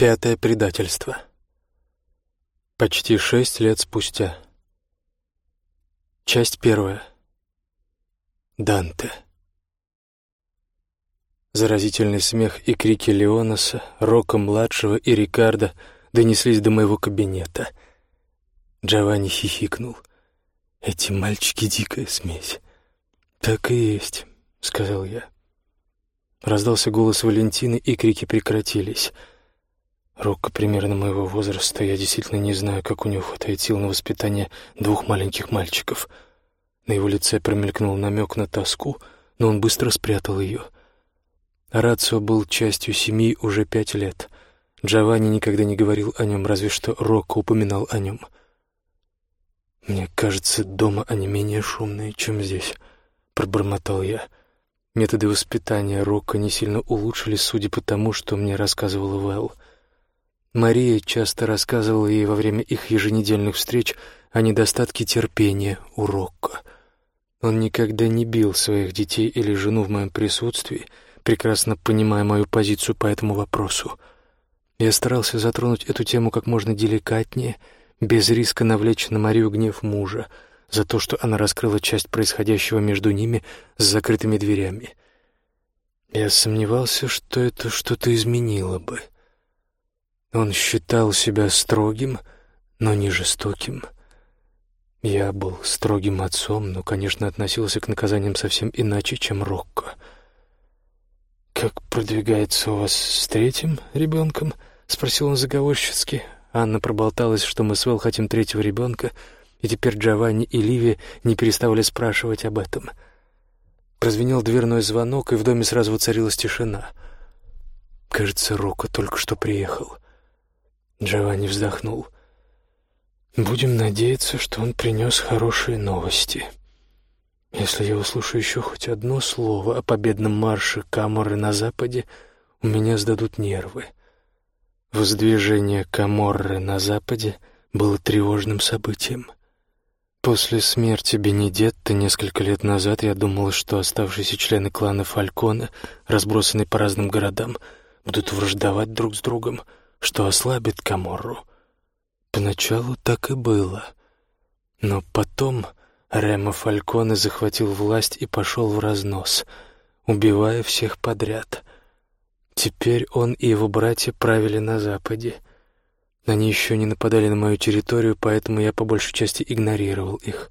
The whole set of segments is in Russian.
Пятое предательство. Почти шесть лет спустя. Часть первая. Данте. Заразительный смех и крики Леонаса, Рока-младшего и Рикардо донеслись до моего кабинета. Джованни хихикнул. «Эти мальчики — дикая смесь». «Так и есть», — сказал я. Раздался голос Валентины, и крики прекратились — Рокко примерно моего возраста, я действительно не знаю, как у него хватает сил на воспитание двух маленьких мальчиков. На его лице промелькнул намек на тоску, но он быстро спрятал ее. Рацио был частью семьи уже пять лет. Джованни никогда не говорил о нем, разве что Рокко упоминал о нем. «Мне кажется, дома они менее шумные, чем здесь», — пробормотал я. Методы воспитания Рокко не сильно улучшились, судя по тому, что мне рассказывала Вэл. Мария часто рассказывала ей во время их еженедельных встреч о недостатке терпения у Рокко. Он никогда не бил своих детей или жену в моем присутствии, прекрасно понимая мою позицию по этому вопросу. Я старался затронуть эту тему как можно деликатнее, без риска навлечь на Марию гнев мужа за то, что она раскрыла часть происходящего между ними с закрытыми дверями. Я сомневался, что это что-то изменило бы. Он считал себя строгим, но не жестоким. Я был строгим отцом, но, конечно, относился к наказаниям совсем иначе, чем Рокко. «Как продвигается у вас с третьим ребенком?» — спросил он заговорщицки. Анна проболталась, что мы с Вэл хотим третьего ребенка, и теперь Джованни и Ливи не переставали спрашивать об этом. Прозвенел дверной звонок, и в доме сразу воцарилась тишина. Кажется, Рокко только что приехал. Джованни вздохнул. «Будем надеяться, что он принес хорошие новости. Если я услышу еще хоть одно слово о победном марше Каморы на западе, у меня сдадут нервы». Воздвижение Каморры на западе было тревожным событием. После смерти Бенедетта несколько лет назад я думала, что оставшиеся члены клана Фалькона, разбросанные по разным городам, будут враждовать друг с другом — что ослабит Каморру. Поначалу так и было. Но потом Ремо Фальконе захватил власть и пошел в разнос, убивая всех подряд. Теперь он и его братья правили на Западе. Они еще не нападали на мою территорию, поэтому я по большей части игнорировал их.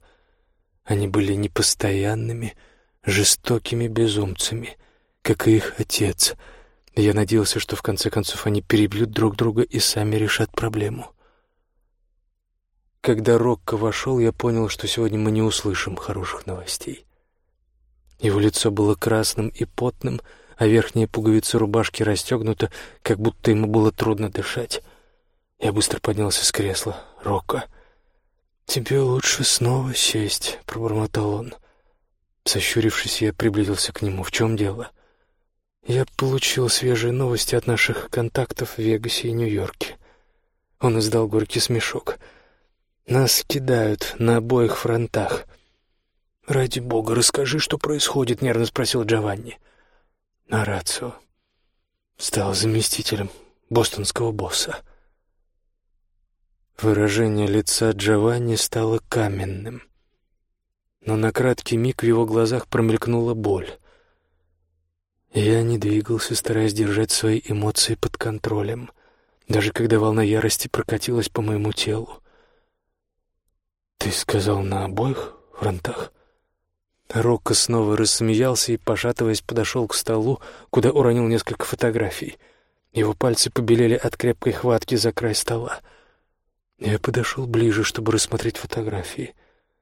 Они были непостоянными, жестокими безумцами, как и их отец — я надеялся, что в конце концов они перебьют друг друга и сами решат проблему. Когда Рокко вошел, я понял, что сегодня мы не услышим хороших новостей. Его лицо было красным и потным, а верхняя пуговица рубашки расстегнута, как будто ему было трудно дышать. Я быстро поднялся с кресла. «Рокко, тебе лучше снова сесть», — пробормотал он. Сощурившись, я приблизился к нему. «В чем дело?» Я получил свежие новости от наших контактов в Вегасе и Нью-Йорке. Он издал горький смешок. Нас кидают на обоих фронтах. «Ради бога, расскажи, что происходит», — нервно спросил Джованни. Нарацио стал заместителем бостонского босса. Выражение лица Джованни стало каменным. Но на краткий миг в его глазах промелькнула боль — я не двигался, стараясь держать свои эмоции под контролем, даже когда волна ярости прокатилась по моему телу. «Ты сказал на обоих фронтах?» Рокко снова рассмеялся и, пошатываясь, подошел к столу, куда уронил несколько фотографий. Его пальцы побелели от крепкой хватки за край стола. Я подошел ближе, чтобы рассмотреть фотографии.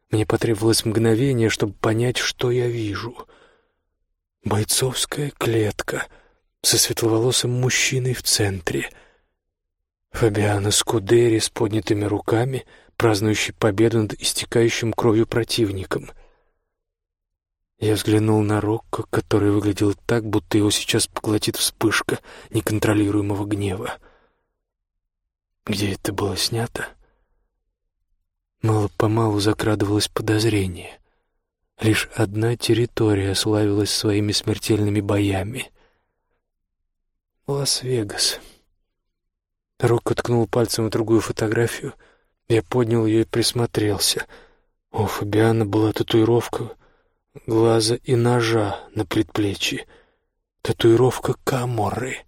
Мне потребовалось мгновение, чтобы понять, что я вижу — Бойцовская клетка со светловолосым мужчиной в центре. Фабиано Скудери с поднятыми руками, празднующий победу над истекающим кровью противником. Я взглянул на Рокко, который выглядел так, будто его сейчас поглотит вспышка неконтролируемого гнева. Где это было снято? Мало-помалу закрадывалось подозрение — Лишь одна территория славилась своими смертельными боями — Лас-Вегас. Рок уткнул пальцем в другую фотографию. Я поднял ее и присмотрелся. У Фабиана была татуировка глаза и ножа на предплечье. Татуировка Каморры.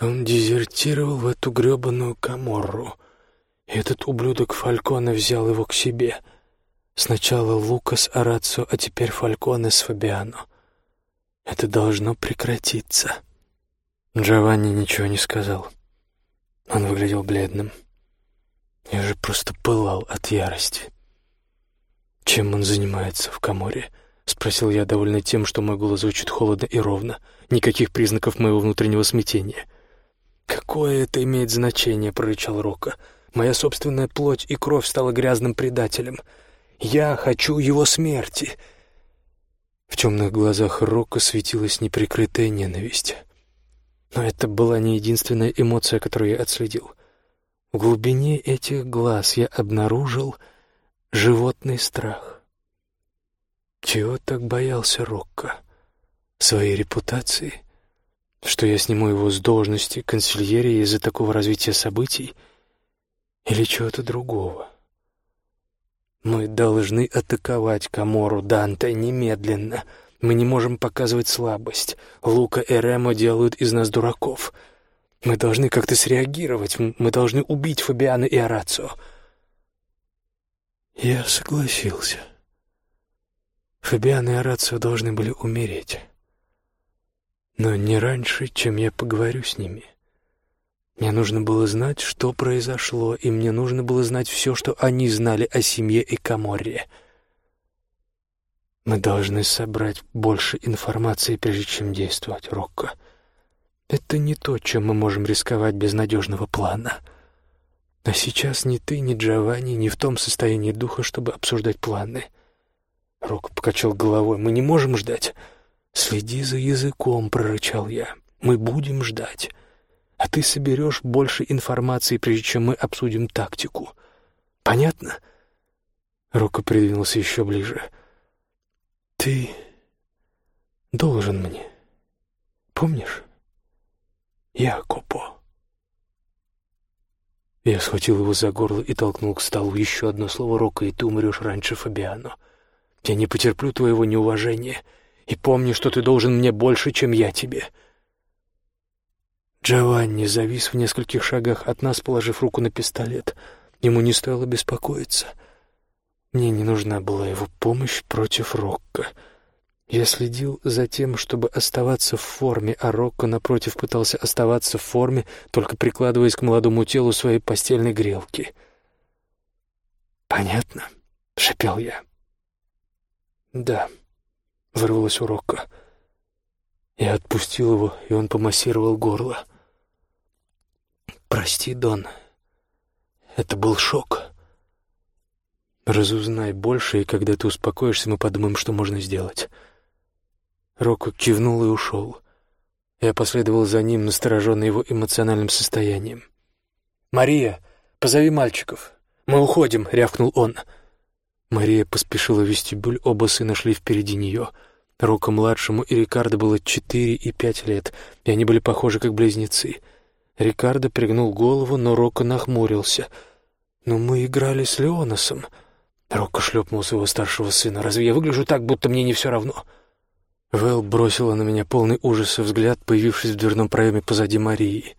Он дезертировал в эту гребаную Каморру. Этот ублюдок Фальконе взял его к себе. Сначала Лукас Арацо, а теперь Фальконе с Фабиано. Это должно прекратиться. Джованни ничего не сказал. Он выглядел бледным. Я же просто пылал от ярости. «Чем он занимается в Каморе?» — спросил я, довольный тем, что мой голос звучит холодно и ровно. Никаких признаков моего внутреннего смятения. «Какое это имеет значение?» — прорычал Рока. «Моя собственная плоть и кровь стала грязным предателем. Я хочу его смерти!» В темных глазах Рока светилась неприкрытая ненависть. Но это была не единственная эмоция, которую я отследил. В глубине этих глаз я обнаружил животный страх. Чего так боялся Рокко? Своей репутации? Что я сниму его с должности консильерии из-за такого развития событий? Или чего-то другого? Мы должны атаковать Камору Данте немедленно — мы не можем показывать слабость. Лука и Ремо делают из нас дураков. Мы должны как-то среагировать. Мы должны убить Фабиана и Орацио. Я согласился. Фабиан и Орацио должны были умереть. Но не раньше, чем я поговорю с ними. Мне нужно было знать, что произошло, и мне нужно было знать все, что они знали о семье и Каморре. Мы должны собрать больше информации, прежде чем действовать, Рокко. Это не то, чем мы можем рисковать без надежного плана. А сейчас ни ты, ни Джованни не в том состоянии духа, чтобы обсуждать планы. Рокко покачал головой. Мы не можем ждать. Следи за языком, прорычал я. Мы будем ждать. А ты соберешь больше информации, прежде чем мы обсудим тактику. Понятно? Рокко придвинулся еще ближе. — ты должен мне. Помнишь? Я Копо. Я схватил его за горло и толкнул к столу. Еще одно слово Рока, и ты умрешь раньше Фабиано. Я не потерплю твоего неуважения. И помни, что ты должен мне больше, чем я тебе. Джованни завис в нескольких шагах от нас, положив руку на пистолет. Ему не стоило беспокоиться — мне не нужна была его помощь против Рокко. Я следил за тем, чтобы оставаться в форме, а Рокко, напротив, пытался оставаться в форме, только прикладываясь к молодому телу своей постельной грелки. «Понятно?» — шепел я. «Да», — вырвалось у Рокко. Я отпустил его, и он помассировал горло. «Прости, Дон, это был шок». Разузнай больше, и когда ты успокоишься, мы подумаем, что можно сделать. Рокко кивнул и ушел. Я последовал за ним, настороженный его эмоциональным состоянием. «Мария, позови мальчиков. Мы уходим», — рявкнул он. Мария поспешила в вестибюль, оба сына шли впереди нее. Рокко-младшему и Рикардо было четыре и пять лет, и они были похожи как близнецы. Рикардо пригнул голову, но Рокко нахмурился. «Но мы играли с Леоносом», Рокко шлепнул своего старшего сына. «Разве я выгляжу так, будто мне не все равно?» Вэл бросила на меня полный ужаса взгляд, появившись в дверном проеме позади Марии.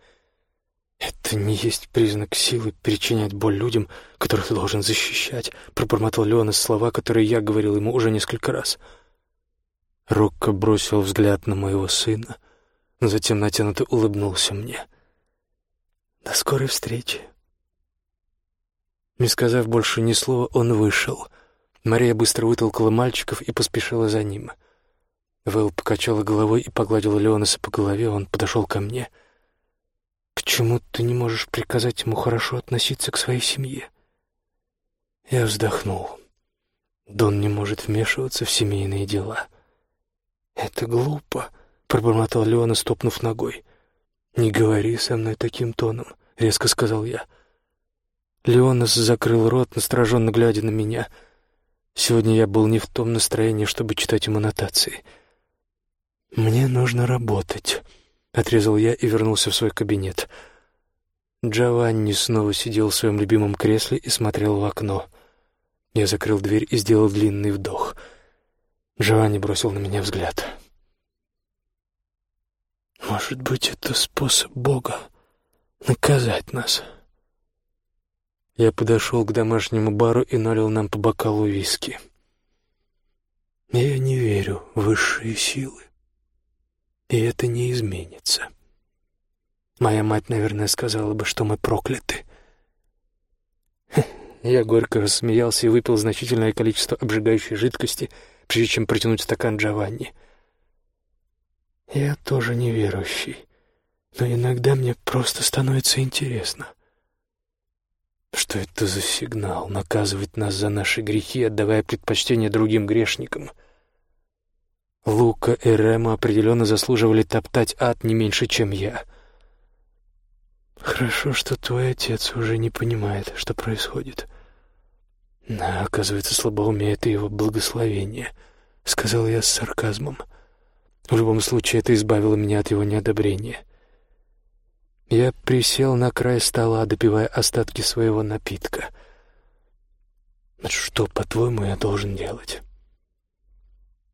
«Это не есть признак силы причинять боль людям, которых ты должен защищать», — пробормотал Леонас слова, которые я говорил ему уже несколько раз. Рокко бросил взгляд на моего сына, затем натянуто улыбнулся мне. «До скорой встречи», не сказав больше ни слова, он вышел. Мария быстро вытолкала мальчиков и поспешила за ним. Вэл покачала головой и погладила Леонаса по голове, он подошел ко мне. «Почему ты не можешь приказать ему хорошо относиться к своей семье?» Я вздохнул. Дон не может вмешиваться в семейные дела. «Это глупо», — пробормотал Леона, стопнув ногой. «Не говори со мной таким тоном», — резко сказал я. Леонас закрыл рот, настороженно глядя на меня. Сегодня я был не в том настроении, чтобы читать ему нотации. «Мне нужно работать», — отрезал я и вернулся в свой кабинет. Джованни снова сидел в своем любимом кресле и смотрел в окно. Я закрыл дверь и сделал длинный вдох. Джованни бросил на меня взгляд. «Может быть, это способ Бога наказать нас?» Я подошел к домашнему бару и налил нам по бокалу виски. Я не верю в высшие силы, и это не изменится. Моя мать, наверное, сказала бы, что мы прокляты. Я горько рассмеялся и выпил значительное количество обжигающей жидкости, прежде чем протянуть стакан Джованни. Я тоже неверующий, но иногда мне просто становится интересно. Что это за сигнал наказывать нас за наши грехи, отдавая предпочтение другим грешникам? Лука и Рема определенно заслуживали топтать ад не меньше, чем я — Хорошо, что твой отец уже не понимает, что происходит. Да, оказывается, слабоумие — это его благословение, — сказал я с сарказмом. В любом случае, это избавило меня от его неодобрения. Я присел на край стола, допивая остатки своего напитка. Что, по-твоему, я должен делать?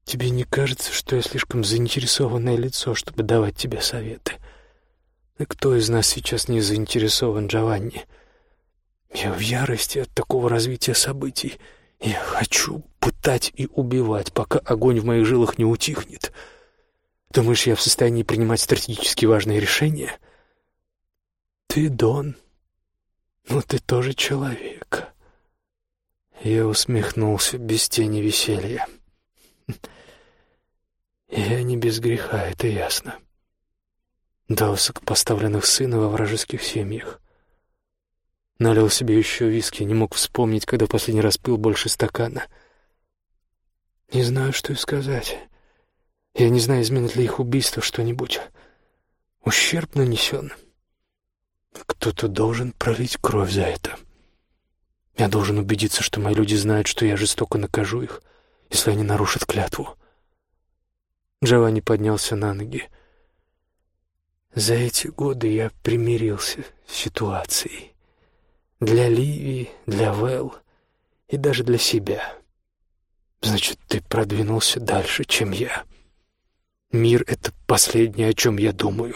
Тебе не кажется, что я слишком заинтересованное лицо, чтобы давать тебе советы? — кто из нас сейчас не заинтересован, Джованни? Я в ярости от такого развития событий. Я хочу пытать и убивать, пока огонь в моих жилах не утихнет. Думаешь, я в состоянии принимать стратегически важные решения? Ты, Дон, ну ты тоже человек. Я усмехнулся без тени веселья. Я не без греха, это ясно до высокопоставленных сына во вражеских семьях. Налил себе еще виски, не мог вспомнить, когда последний раз пил больше стакана. Не знаю, что и сказать. Я не знаю, изменит ли их убийство что-нибудь. Ущерб нанесен. Кто-то должен пролить кровь за это. Я должен убедиться, что мои люди знают, что я жестоко накажу их, если они нарушат клятву. Джованни поднялся на ноги. За эти годы я примирился с ситуацией. Для Ливии, для Вэл и даже для себя. Значит, ты продвинулся дальше, чем я. Мир — это последнее, о чем я думаю.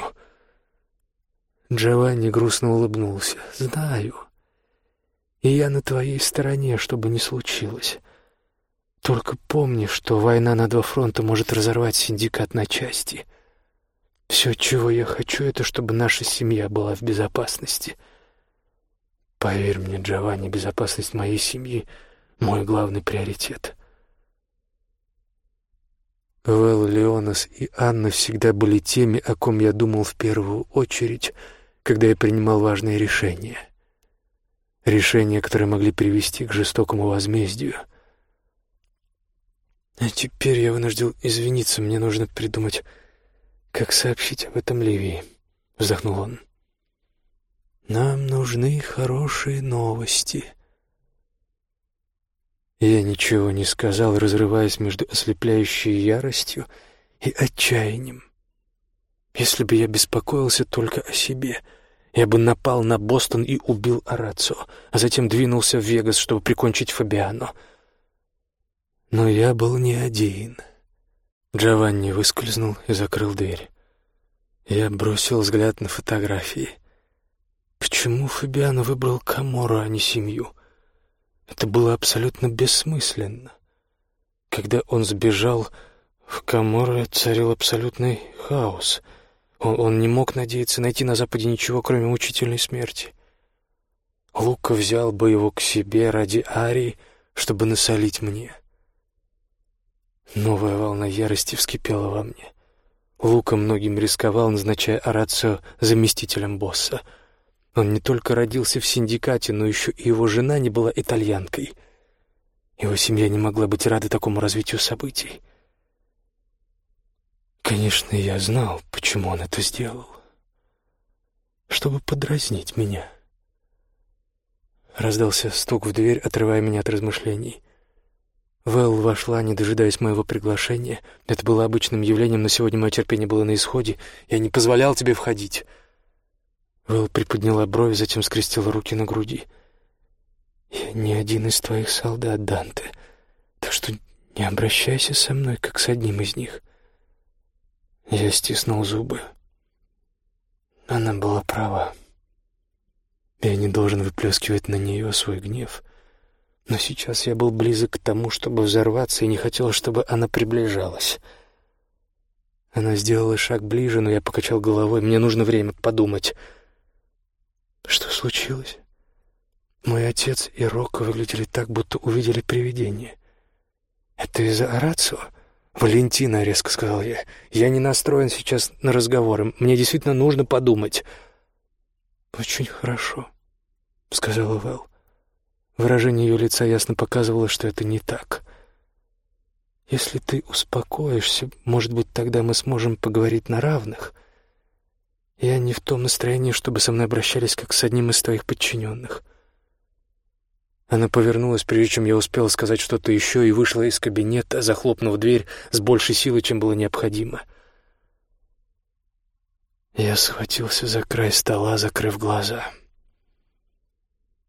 Джованни грустно улыбнулся. Знаю. И я на твоей стороне, что бы ни случилось. Только помни, что война на два фронта может разорвать синдикат на части — все, чего я хочу, это чтобы наша семья была в безопасности. Поверь мне, Джованни, безопасность моей семьи — мой главный приоритет. Вэл, Леонас и Анна всегда были теми, о ком я думал в первую очередь, когда я принимал важные решения. Решения, которые могли привести к жестокому возмездию. А теперь я вынужден извиниться, мне нужно придумать «Как сообщить об этом Ливии?» — вздохнул он. «Нам нужны хорошие новости». Я ничего не сказал, разрываясь между ослепляющей яростью и отчаянием. Если бы я беспокоился только о себе, я бы напал на Бостон и убил Арацо, а затем двинулся в Вегас, чтобы прикончить Фабиано. Но я был не один — Джованни выскользнул и закрыл дверь. Я бросил взгляд на фотографии. Почему Фабиано выбрал Камору, а не семью? Это было абсолютно бессмысленно. Когда он сбежал, в Каморе царил абсолютный хаос. Он, он не мог надеяться найти на Западе ничего, кроме мучительной смерти. Лука взял бы его к себе ради Арии, чтобы насолить мне. Новая волна ярости вскипела во мне. Лука многим рисковал, назначая Арацио заместителем босса. Он не только родился в синдикате, но еще и его жена не была итальянкой. Его семья не могла быть рада такому развитию событий. Конечно, я знал, почему он это сделал. Чтобы подразнить меня. Раздался стук в дверь, отрывая меня от размышлений. Вэл вошла, не дожидаясь моего приглашения. Это было обычным явлением, но сегодня мое терпение было на исходе. Я не позволял тебе входить. Вэл приподняла брови, затем скрестила руки на груди. «Я не один из твоих солдат, Данте, так что не обращайся со мной, как с одним из них». Я стиснул зубы. Она была права. Я не должен выплескивать на нее свой гнев. Но сейчас я был близок к тому, чтобы взорваться, и не хотел, чтобы она приближалась. Она сделала шаг ближе, но я покачал головой. Мне нужно время подумать. Что случилось? Мой отец и Рокко выглядели так, будто увидели привидение. «Это из-за Арацио?» «Валентина», — резко сказал я, — «я не настроен сейчас на разговоры. Мне действительно нужно подумать». «Очень хорошо», — сказала Вэл. Выражение ее лица ясно показывало, что это не так. «Если ты успокоишься, может быть, тогда мы сможем поговорить на равных. Я не в том настроении, чтобы со мной обращались как с одним из твоих подчиненных». Она повернулась, прежде чем я успела сказать что-то еще, и вышла из кабинета, захлопнув дверь с большей силой, чем было необходимо. Я схватился за край стола, закрыв глаза.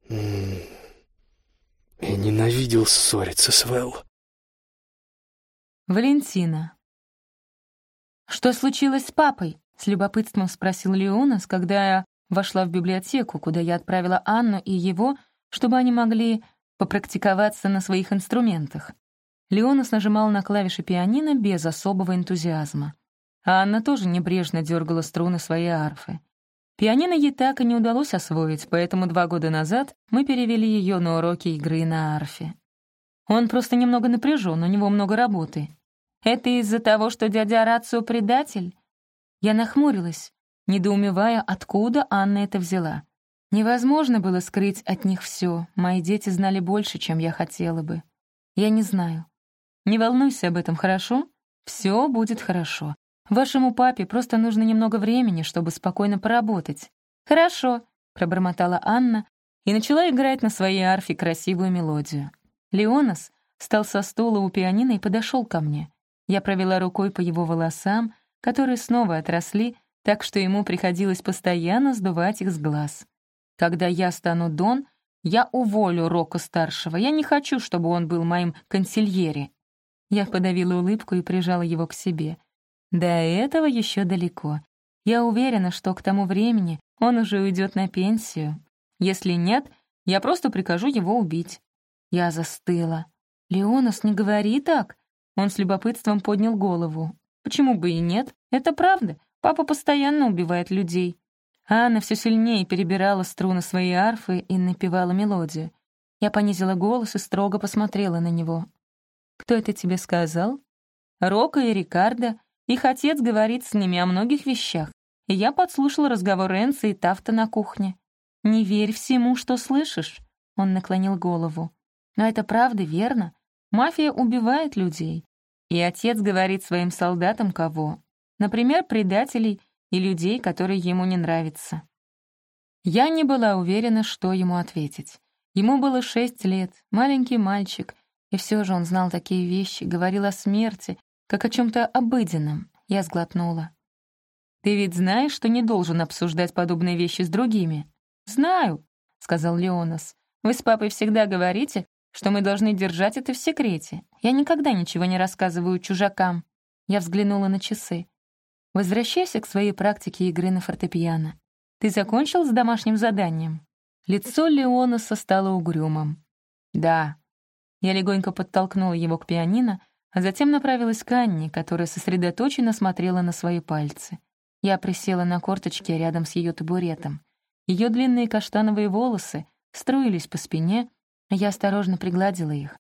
М -м -м. Я ненавидел ссориться с Вэл. Валентина. «Что случилось с папой?» — с любопытством спросил Леонас, когда я вошла в библиотеку, куда я отправила Анну и его, чтобы они могли попрактиковаться на своих инструментах. Леонас нажимал на клавиши пианино без особого энтузиазма. А Анна тоже небрежно дергала струны своей арфы. Пианино ей так и не удалось освоить, поэтому два года назад мы перевели ее на уроки игры на арфе. Он просто немного напряжен, у него много работы. Это из-за того, что дядя Рацио предатель? Я нахмурилась, недоумевая, откуда Анна это взяла. Невозможно было скрыть от них все. Мои дети знали больше, чем я хотела бы. Я не знаю. Не волнуйся об этом, хорошо? Все будет хорошо. Вашему папе просто нужно немного времени, чтобы спокойно поработать. Хорошо, пробормотала Анна и начала играть на своей арфе красивую мелодию. Леонас встал со стула у пианино и подошел ко мне. Я провела рукой по его волосам, которые снова отросли, так что ему приходилось постоянно сдувать их с глаз. Когда я стану Дон, я уволю Рока-старшего. Я не хочу, чтобы он был моим консильери. Я подавила улыбку и прижала его к себе — до этого еще далеко. Я уверена, что к тому времени он уже уйдет на пенсию. Если нет, я просто прикажу его убить. Я застыла. «Леонас, не говори так!» Он с любопытством поднял голову. «Почему бы и нет? Это правда. Папа постоянно убивает людей». Анна все сильнее перебирала струны своей арфы и напевала мелодию. Я понизила голос и строго посмотрела на него. «Кто это тебе сказал?» «Рока и Рикардо. Их отец говорит с ними о многих вещах, и я подслушал разговор Энса и Тафта на кухне. «Не верь всему, что слышишь», — он наклонил голову. «Но это правда, верно? Мафия убивает людей. И отец говорит своим солдатам кого? Например, предателей и людей, которые ему не нравятся». Я не была уверена, что ему ответить. Ему было шесть лет, маленький мальчик, и все же он знал такие вещи, говорил о смерти, как о чем-то обыденном. Я сглотнула. «Ты ведь знаешь, что не должен обсуждать подобные вещи с другими?» «Знаю», — сказал Леонас. «Вы с папой всегда говорите, что мы должны держать это в секрете. Я никогда ничего не рассказываю чужакам». Я взглянула на часы. «Возвращайся к своей практике игры на фортепиано. Ты закончил с домашним заданием?» Лицо Леонаса стало угрюмым. «Да». Я легонько подтолкнула его к пианино, а затем направилась к Анне, которая сосредоточенно смотрела на свои пальцы. Я присела на корточки рядом с ее табуретом. Ее длинные каштановые волосы струились по спине, я осторожно пригладила их.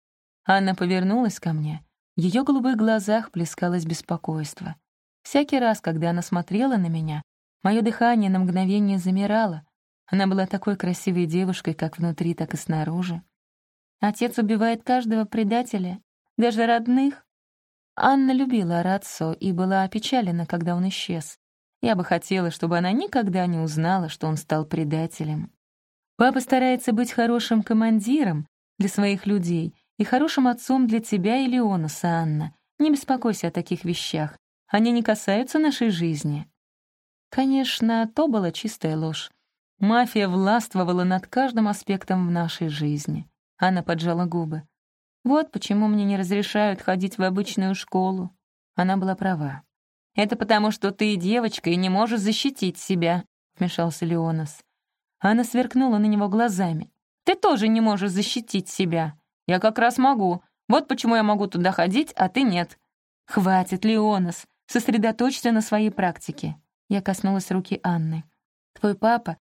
Анна повернулась ко мне. В ее голубых глазах плескалось беспокойство. Всякий раз, когда она смотрела на меня, мое дыхание на мгновение замирало. Она была такой красивой девушкой, как внутри, так и снаружи. Отец убивает каждого предателя даже родных. Анна любила Рацо и была опечалена, когда он исчез. Я бы хотела, чтобы она никогда не узнала, что он стал предателем. Папа старается быть хорошим командиром для своих людей и хорошим отцом для тебя и Леонаса, Анна. Не беспокойся о таких вещах. Они не касаются нашей жизни. Конечно, то была чистая ложь. Мафия властвовала над каждым аспектом в нашей жизни. Анна поджала губы. «Вот почему мне не разрешают ходить в обычную школу». Она была права. «Это потому, что ты девочка и не можешь защитить себя», — вмешался Леонас. Анна сверкнула на него глазами. «Ты тоже не можешь защитить себя. Я как раз могу. Вот почему я могу туда ходить, а ты нет». «Хватит, Леонас. Сосредоточься на своей практике». Я коснулась руки Анны. «Твой папа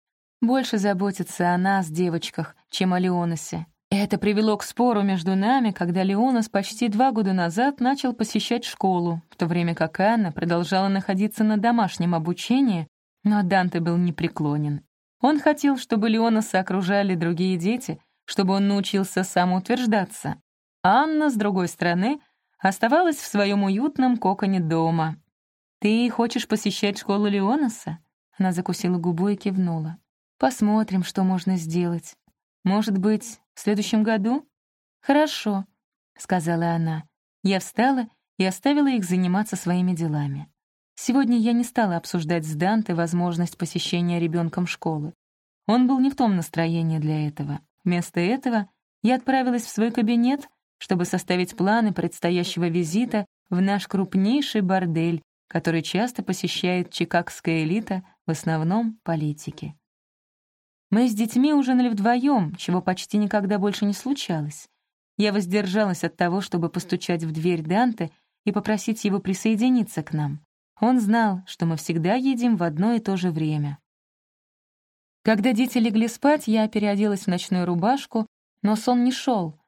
больше заботится о нас, девочках, чем о Леонасе. Это привело к спору между нами, когда Леонас почти два года назад начал посещать школу, в то время как Анна продолжала находиться на домашнем обучении, но Данте был непреклонен. Он хотел, чтобы Леонаса окружали другие дети, чтобы он научился самоутверждаться. Анна, с другой стороны, оставалась в своем уютном коконе дома. «Ты хочешь посещать школу Леонаса?» Она закусила губу и кивнула. Посмотрим, что можно сделать. Может быть, в следующем году? Хорошо, сказала она. Я встала и оставила их заниматься своими делами. Сегодня я не стала обсуждать с Данте возможность посещения ребенком школы. Он был не в том настроении для этого. Вместо этого я отправилась в свой кабинет, чтобы составить планы предстоящего визита в наш крупнейший бордель, который часто посещает чикагская элита, в основном политики. Мы с детьми ужинали вдвоем, чего почти никогда больше не случалось. Я воздержалась от того, чтобы постучать в дверь Данте и попросить его присоединиться к нам. Он знал, что мы всегда едем в одно и то же время. Когда дети легли спать, я переоделась в ночную рубашку, но сон не шел,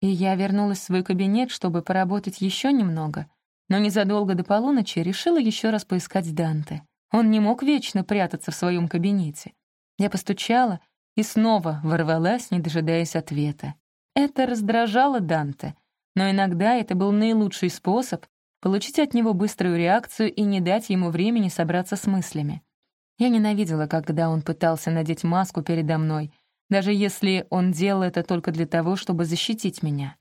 и я вернулась в свой кабинет, чтобы поработать еще немного, но незадолго до полуночи решила еще раз поискать Данте. Он не мог вечно прятаться в своем кабинете. Я постучала и снова ворвалась, не дожидаясь ответа. Это раздражало Данте, но иногда это был наилучший способ получить от него быструю реакцию и не дать ему времени собраться с мыслями. Я ненавидела, когда он пытался надеть маску передо мной, даже если он делал это только для того, чтобы защитить меня.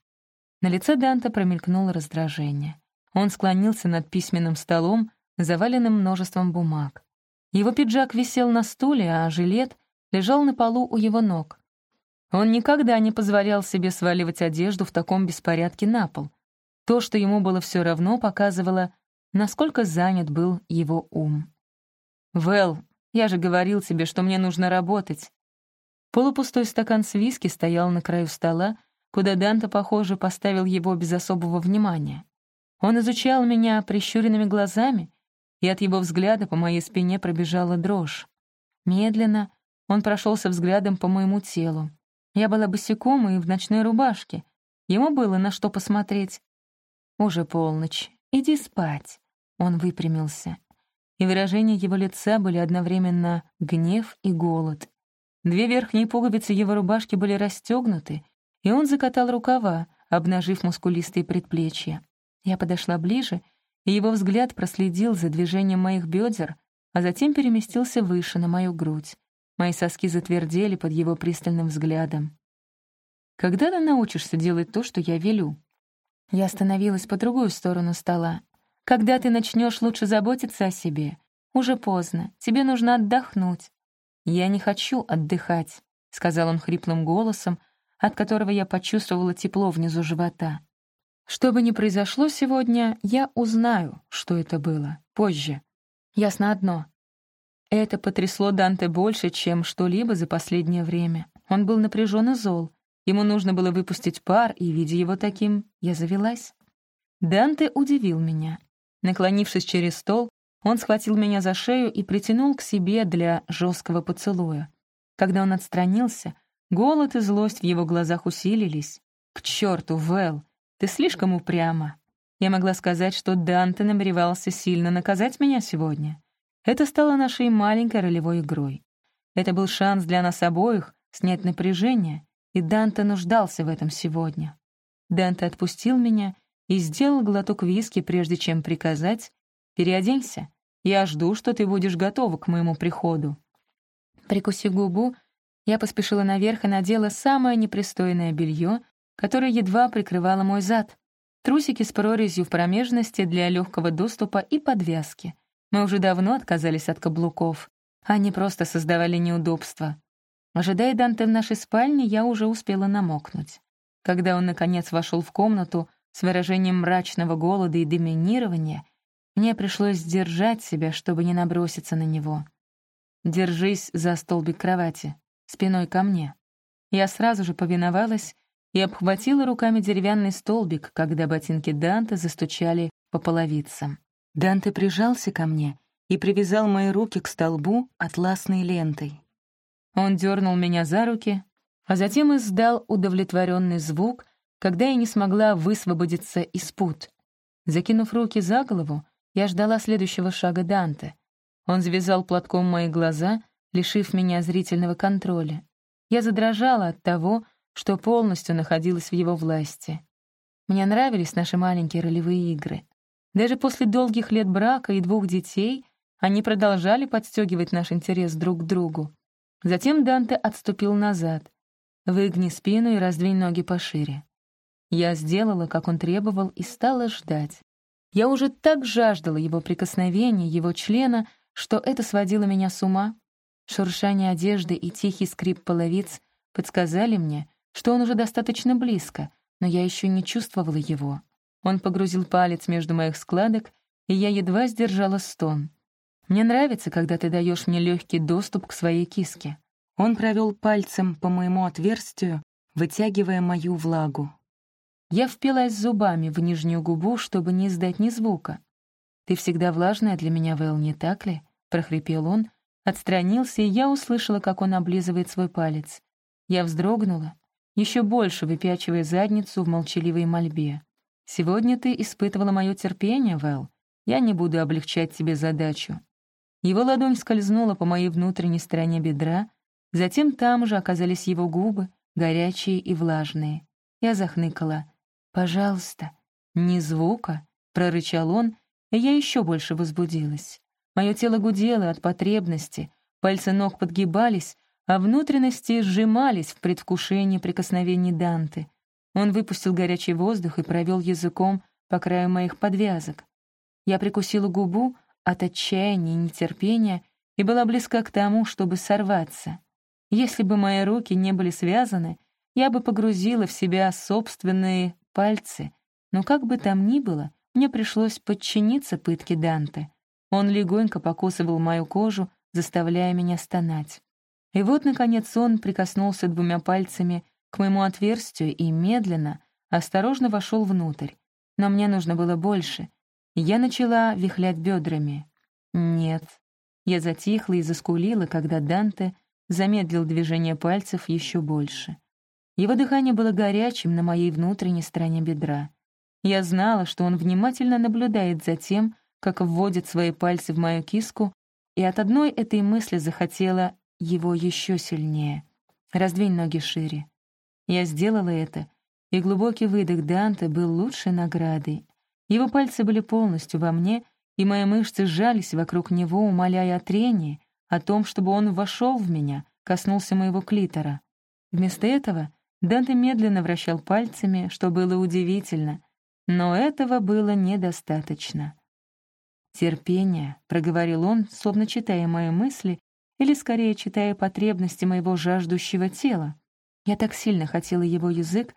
На лице Данте промелькнуло раздражение. Он склонился над письменным столом, заваленным множеством бумаг. Его пиджак висел на стуле, а жилет лежал на полу у его ног. Он никогда не позволял себе сваливать одежду в таком беспорядке на пол. То, что ему было все равно, показывало, насколько занят был его ум. «Вэл, я же говорил тебе, что мне нужно работать». Полупустой стакан с виски стоял на краю стола, куда Данте, похоже, поставил его без особого внимания. Он изучал меня прищуренными глазами, и от его взгляда по моей спине пробежала дрожь. Медленно он прошелся взглядом по моему телу. Я была босиком и в ночной рубашке. Ему было на что посмотреть. «Уже полночь. Иди спать». Он выпрямился. И выражения его лица были одновременно гнев и голод. Две верхние пуговицы его рубашки были расстегнуты, и он закатал рукава, обнажив мускулистые предплечья. Я подошла ближе — и его взгляд проследил за движением моих бедер, а затем переместился выше, на мою грудь. Мои соски затвердели под его пристальным взглядом. «Когда ты научишься делать то, что я велю?» Я остановилась по другую сторону стола. «Когда ты начнешь лучше заботиться о себе? Уже поздно, тебе нужно отдохнуть». «Я не хочу отдыхать», — сказал он хриплым голосом, от которого я почувствовала тепло внизу живота. Что бы ни произошло сегодня, я узнаю, что это было, позже. Ясно одно. Это потрясло Данте больше, чем что-либо за последнее время. Он был напряжен и зол. Ему нужно было выпустить пар, и, видя его таким, я завелась. Данте удивил меня. Наклонившись через стол, он схватил меня за шею и притянул к себе для жесткого поцелуя. Когда он отстранился, голод и злость в его глазах усилились. «К черту, Вэл! Ты слишком упряма. Я могла сказать, что Данте намеревался сильно наказать меня сегодня. Это стало нашей маленькой ролевой игрой. Это был шанс для нас обоих снять напряжение, и Данте нуждался в этом сегодня. Данте отпустил меня и сделал глоток виски, прежде чем приказать «Переоденься, я жду, что ты будешь готова к моему приходу». Прикусив губу, я поспешила наверх и надела самое непристойное белье, которая едва прикрывала мой зад, трусики с прорезью в промежности для легкого доступа и подвязки. Мы уже давно отказались от каблуков. Они просто создавали неудобства. Ожидая Данте в нашей спальне, я уже успела намокнуть. Когда он, наконец, вошел в комнату с выражением мрачного голода и доминирования, мне пришлось сдержать себя, чтобы не наброситься на него. «Держись за столбик кровати, спиной ко мне». Я сразу же повиновалась и обхватила руками деревянный столбик, когда ботинки Данте застучали по половицам. Данте прижался ко мне и привязал мои руки к столбу атласной лентой. Он дернул меня за руки, а затем издал удовлетворенный звук, когда я не смогла высвободиться из пут. Закинув руки за голову, я ждала следующего шага Данте. Он завязал платком мои глаза, лишив меня зрительного контроля. Я задрожала от того, что полностью находилась в его власти. Мне нравились наши маленькие ролевые игры. Даже после долгих лет брака и двух детей они продолжали подстегивать наш интерес друг к другу. Затем Данте отступил назад. «Выгни спину и раздвинь ноги пошире». Я сделала, как он требовал, и стала ждать. Я уже так жаждала его прикосновения, его члена, что это сводило меня с ума. Шуршание одежды и тихий скрип половиц подсказали мне, что он уже достаточно близко, но я еще не чувствовала его. Он погрузил палец между моих складок, и я едва сдержала стон. «Мне нравится, когда ты даешь мне легкий доступ к своей киске». Он провел пальцем по моему отверстию, вытягивая мою влагу. Я впилась зубами в нижнюю губу, чтобы не издать ни звука. «Ты всегда влажная для меня, Вэл, не так ли?» — прохрипел он, отстранился, и я услышала, как он облизывает свой палец. Я вздрогнула, еще больше выпячивая задницу в молчаливой мольбе. «Сегодня ты испытывала мое терпение, Вэл. Я не буду облегчать тебе задачу». Его ладонь скользнула по моей внутренней стороне бедра, затем там же оказались его губы, горячие и влажные. Я захныкала. «Пожалуйста». «Ни звука», — прорычал он, и я еще больше возбудилась. Мое тело гудело от потребности, пальцы ног подгибались, а внутренности сжимались в предвкушении прикосновений Данте. Он выпустил горячий воздух и провел языком по краю моих подвязок. Я прикусила губу от отчаяния и нетерпения и была близка к тому, чтобы сорваться. Если бы мои руки не были связаны, я бы погрузила в себя собственные пальцы, но как бы там ни было, мне пришлось подчиниться пытке Данте. Он легонько покусывал мою кожу, заставляя меня стонать. И вот, наконец, он прикоснулся двумя пальцами к моему отверстию и медленно, осторожно вошел внутрь. Но мне нужно было больше. Я начала вихлять бедрами. Нет. Я затихла и заскулила, когда Данте замедлил движение пальцев еще больше. Его дыхание было горячим на моей внутренней стороне бедра. Я знала, что он внимательно наблюдает за тем, как вводит свои пальцы в мою киску, и от одной этой мысли захотела его еще сильнее. «Раздвинь ноги шире». Я сделала это, и глубокий выдох Данте был лучшей наградой. Его пальцы были полностью во мне, и мои мышцы сжались вокруг него, умоляя о трении, о том, чтобы он вошел в меня, коснулся моего клитора. Вместо этого Данте медленно вращал пальцами, что было удивительно, но этого было недостаточно. «Терпение», — проговорил он, словно читая мои мысли, или скорее читая потребности моего жаждущего тела. Я так сильно хотела его язык,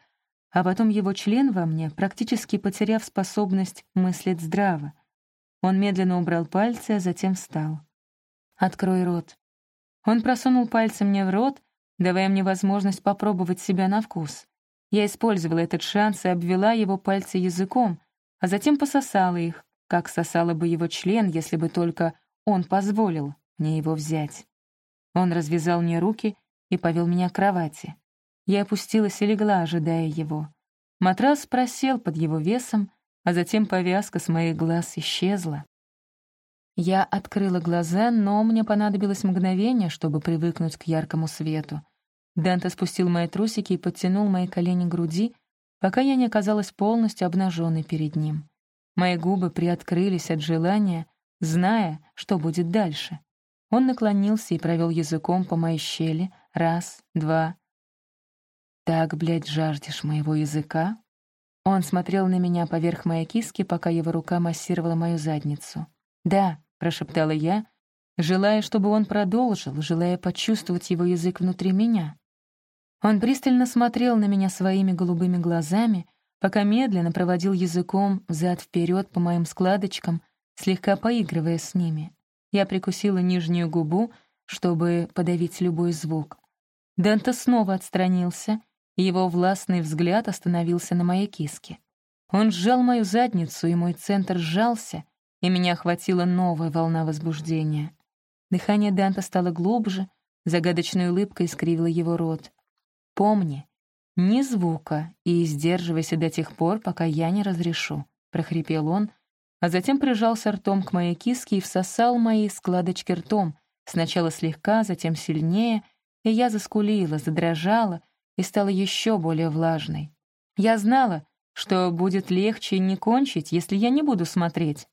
а потом его член во мне, практически потеряв способность мыслить здраво. Он медленно убрал пальцы, а затем встал. «Открой рот». Он просунул пальцы мне в рот, давая мне возможность попробовать себя на вкус. Я использовала этот шанс и обвела его пальцы языком, а затем пососала их, как сосала бы его член, если бы только он позволил мне его взять. Он развязал мне руки и повел меня к кровати. Я опустилась и легла, ожидая его. Матрас просел под его весом, а затем повязка с моих глаз исчезла. Я открыла глаза, но мне понадобилось мгновение, чтобы привыкнуть к яркому свету. Данте спустил мои трусики и подтянул мои колени к груди, пока я не оказалась полностью обнаженной перед ним. Мои губы приоткрылись от желания, зная, что будет дальше. Он наклонился и провел языком по моей щели. Раз, два. «Так, блядь, жаждешь моего языка?» Он смотрел на меня поверх моей киски, пока его рука массировала мою задницу. «Да», — прошептала я, желая, чтобы он продолжил, желая почувствовать его язык внутри меня. Он пристально смотрел на меня своими голубыми глазами, пока медленно проводил языком взад-вперед по моим складочкам, слегка поигрывая с ними. Я прикусила нижнюю губу, чтобы подавить любой звук. Данте снова отстранился, его властный взгляд остановился на моей киске. Он сжал мою задницу, и мой центр сжался, и меня охватила новая волна возбуждения. Дыхание Данта стало глубже, загадочной улыбкой искривила его рот. «Помни, ни звука и сдерживайся до тех пор, пока я не разрешу», — прохрипел он, а затем прижался ртом к моей киске и всосал мои складочки ртом, сначала слегка, затем сильнее, и я заскулила, задрожала и стала еще более влажной. Я знала, что будет легче не кончить, если я не буду смотреть.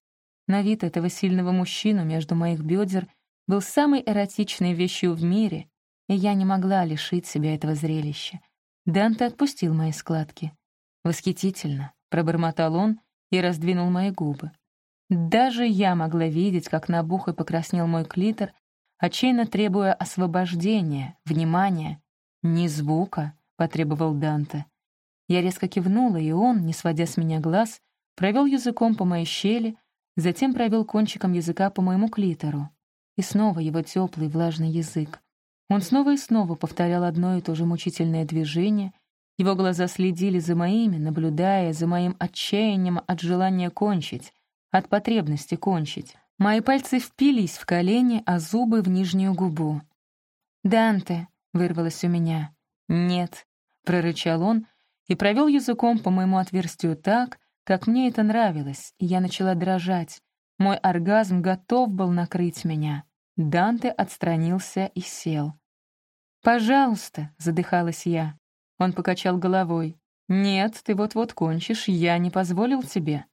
На вид этого сильного мужчину между моих бедер был самой эротичной вещью в мире, и я не могла лишить себя этого зрелища. Данте отпустил мои складки. «Восхитительно», — пробормотал он и раздвинул мои губы. Даже я могла видеть, как набух и покраснел мой клитор, отчаянно требуя освобождения, внимания. «Ни звука», — потребовал Данте. Я резко кивнула, и он, не сводя с меня глаз, провел языком по моей щели, затем провел кончиком языка по моему клитору. И снова его теплый влажный язык. Он снова и снова повторял одно и то же мучительное движение. Его глаза следили за моими, наблюдая за моим отчаянием от желания кончить, от потребности кончить. Мои пальцы впились в колени, а зубы — в нижнюю губу. «Данте», — вырвалось у меня. «Нет», — прорычал он, и провел языком по моему отверстию так, как мне это нравилось, и я начала дрожать. Мой оргазм готов был накрыть меня. Данте отстранился и сел. «Пожалуйста», — задыхалась я. Он покачал головой. «Нет, ты вот-вот кончишь, я не позволил тебе».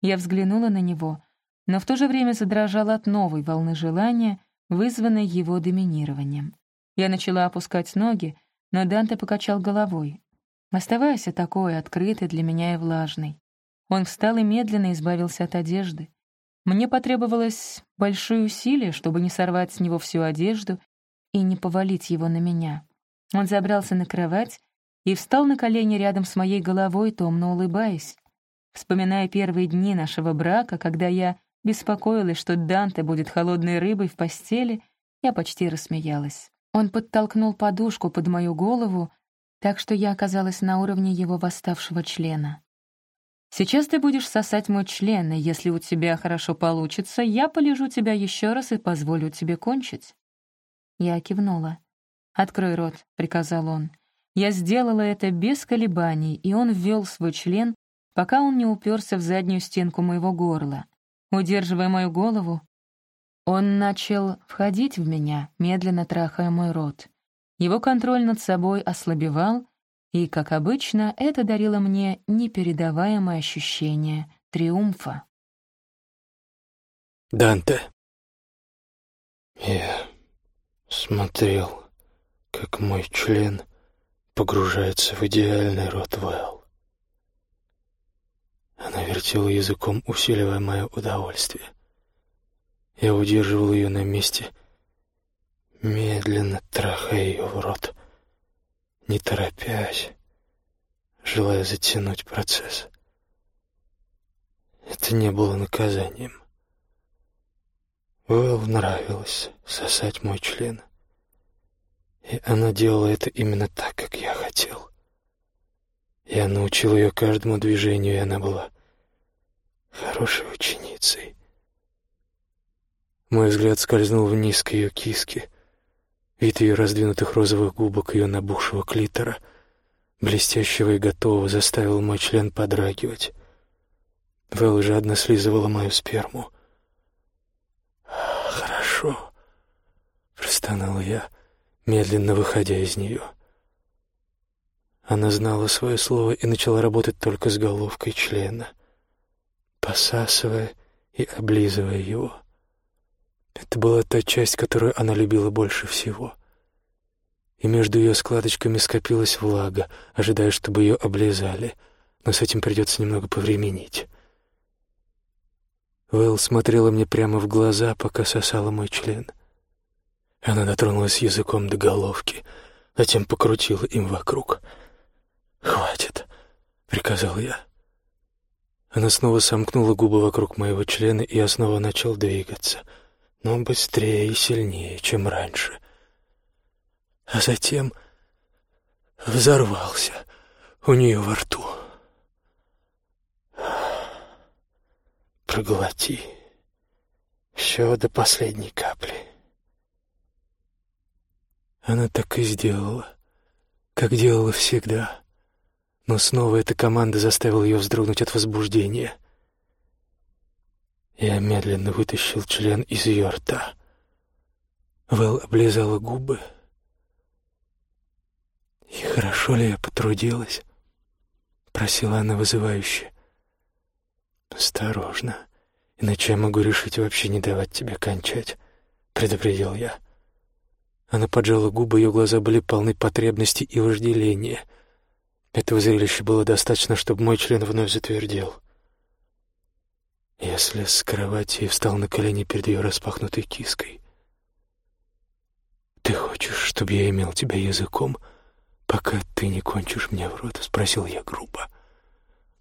Я взглянула на него, но в то же время задрожала от новой волны желания, вызванной его доминированием. Я начала опускать ноги, но Данте покачал головой. Оставайся такой, открытой для меня и влажной. Он встал и медленно избавился от одежды. Мне потребовалось большое усилие, чтобы не сорвать с него всю одежду и не повалить его на меня. Он забрался на кровать и встал на колени рядом с моей головой, томно улыбаясь. Вспоминая первые дни нашего брака, когда я беспокоилась, что Данте будет холодной рыбой в постели, я почти рассмеялась. Он подтолкнул подушку под мою голову, так что я оказалась на уровне его восставшего члена. «Сейчас ты будешь сосать мой член, и если у тебя хорошо получится, я полежу тебя еще раз и позволю тебе кончить». Я кивнула. «Открой рот», — приказал он. Я сделала это без колебаний, и он ввел свой член, пока он не уперся в заднюю стенку моего горла. Удерживая мою голову, он начал входить в меня, медленно трахая мой рот. Его контроль над собой ослабевал, и, как обычно, это дарило мне непередаваемое ощущение триумфа. Данте. Я смотрел, как мой член погружается в идеальный рот Вэл. Она вертела языком, усиливая мое удовольствие. Я удерживал ее на месте — медленно трахая ее в рот, не торопясь, желая затянуть процесс. Это не было наказанием. Вэл нравилось сосать мой член, и она делала это именно так, как я хотел. Я научил ее каждому движению, и она была хорошей ученицей. Мой взгляд скользнул вниз к ее киске — Вид ее раздвинутых розовых губок, ее набухшего клитора, блестящего и готового, заставил мой член подрагивать. Вэл жадно слизывала мою сперму. «Хорошо», — простонал я, медленно выходя из нее. Она знала свое слово и начала работать только с головкой члена, посасывая и облизывая его. Это была та часть, которую она любила больше всего. И между ее складочками скопилась влага, ожидая, чтобы ее облизали, но с этим придется немного повременить. Вэл смотрела мне прямо в глаза, пока сосала мой член — Она дотронулась языком до головки, затем покрутила им вокруг. «Хватит», — приказал я. Она снова сомкнула губы вокруг моего члена, и я снова начал двигаться, но быстрее и сильнее, чем раньше. А затем взорвался у нее во рту. Проглоти все до последней капли. Она так и сделала, как делала всегда. Но снова эта команда заставила ее вздрогнуть от возбуждения. Я медленно вытащил член из ее рта. Вэл облизала губы. «И хорошо ли я потрудилась?» — просила она вызывающе. «Осторожно, иначе я могу решить вообще не давать тебе кончать», — предупредил я. Она поджала губы, ее глаза были полны потребности и вожделения. Этого зрелища было достаточно, чтобы мой член вновь затвердел. Я слез с кровати и встал на колени перед ее распахнутой киской. «Ты хочешь, чтобы я имел тебя языком, пока ты не кончишь мне в рот?» — спросил я грубо.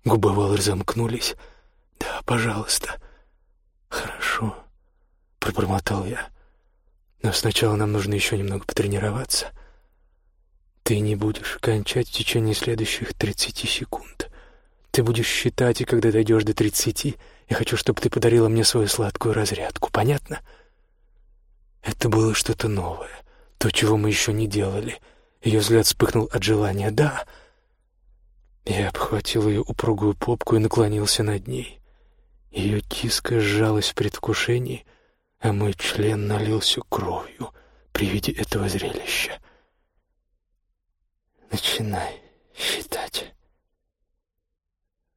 Губы Валлы замкнулись. «Да, пожалуйста». «Хорошо», — пробормотал я. Но сначала нам нужно еще немного потренироваться. Ты не будешь кончать в течение следующих тридцати секунд. Ты будешь считать, и когда дойдешь до тридцати, я хочу, чтобы ты подарила мне свою сладкую разрядку. Понятно? Это было что-то новое, то, чего мы еще не делали. Ее взгляд вспыхнул от желания. «Да!» Я обхватил ее упругую попку и наклонился над ней. Ее киска сжалась в предвкушении — а мой член налился кровью при виде этого зрелища. «Начинай считать».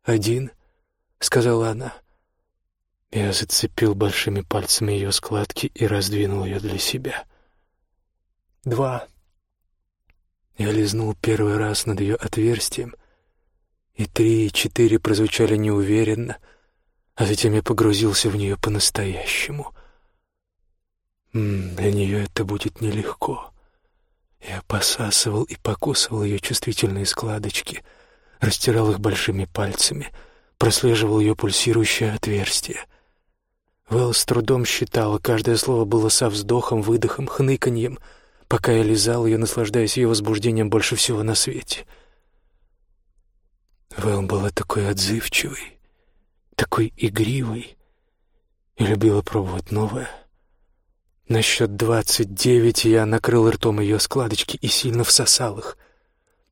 «Один», — сказала она. Я зацепил большими пальцами ее складки и раздвинул ее для себя. «Два». Я лизнул первый раз над ее отверстием, и три и четыре прозвучали неуверенно, а затем я погрузился в нее по-настоящему — для нее это будет нелегко. Я посасывал и покусывал ее чувствительные складочки, растирал их большими пальцами, прослеживал ее пульсирующее отверстие. Вэл с трудом считала, каждое слово было со вздохом, выдохом, хныканьем, пока я лизал ее, наслаждаясь ее возбуждением больше всего на свете. Вэл была такой отзывчивой, такой игривой и любила пробовать новое — на счет двадцать девять я накрыл ртом ее складочки и сильно всосал их.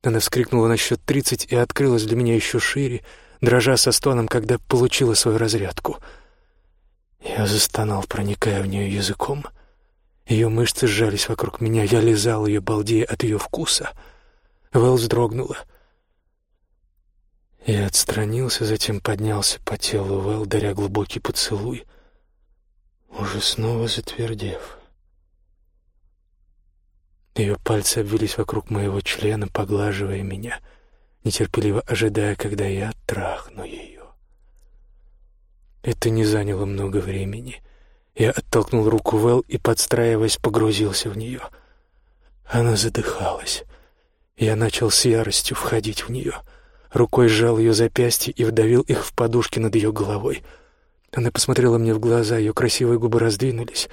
Она вскрикнула на счет тридцать и открылась для меня еще шире, дрожа со стоном, когда получила свою разрядку. Я застонал, проникая в нее языком. Ее мышцы сжались вокруг меня, я лизал ее, балдея от ее вкуса. Вэл вздрогнула. Я отстранился, затем поднялся по телу Вэл, даря глубокий поцелуй — уже снова затвердев. Ее пальцы обвились вокруг моего члена, поглаживая меня, нетерпеливо ожидая, когда я трахну ее. Это не заняло много времени. Я оттолкнул руку Вэл и, подстраиваясь, погрузился в нее. Она задыхалась. Я начал с яростью входить в нее. Рукой сжал ее запястья и вдавил их в подушки над ее головой — она посмотрела мне в глаза, ее красивые губы раздвинулись.